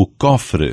o cofre.